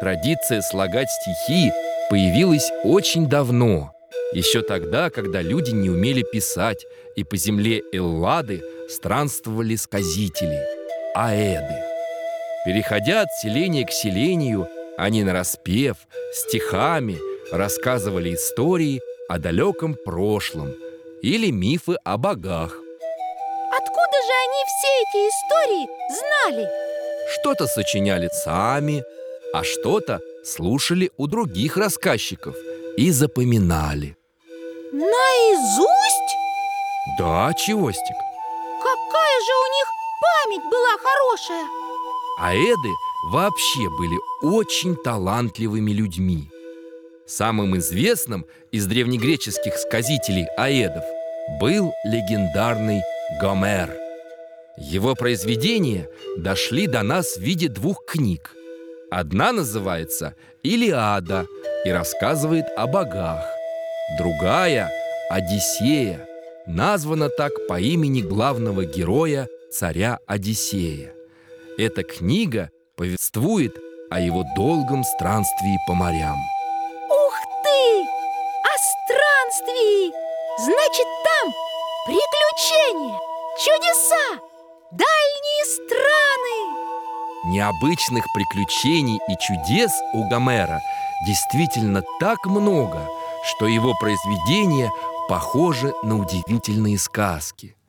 Традиция слагать стихи появилась очень давно, еще тогда, когда люди не умели писать, и по земле Эллады странствовали сказители, аэды. Переходя от селения к селению, они нараспев, стихами рассказывали истории о далеком прошлом или мифы о богах. Откуда же они все эти истории знали? Что-то сочиняли сами, а что-то слушали у других рассказчиков и запоминали. Наизусть? Да, Чевостик. Какая же у них память была хорошая! Аэды вообще были очень талантливыми людьми. Самым известным из древнегреческих сказителей аэдов был легендарный Гомер. Его произведения дошли до нас в виде двух книг. Одна называется «Илиада» и рассказывает о богах. Другая – «Одиссея», названа так по имени главного героя царя Одиссея. Эта книга повествует о его долгом странствии по морям. Ух ты! О странствии! Значит, там приключения, чудеса, дальние страны! Необычных приключений и чудес у Гомера действительно так много, что его произведения похожи на удивительные сказки –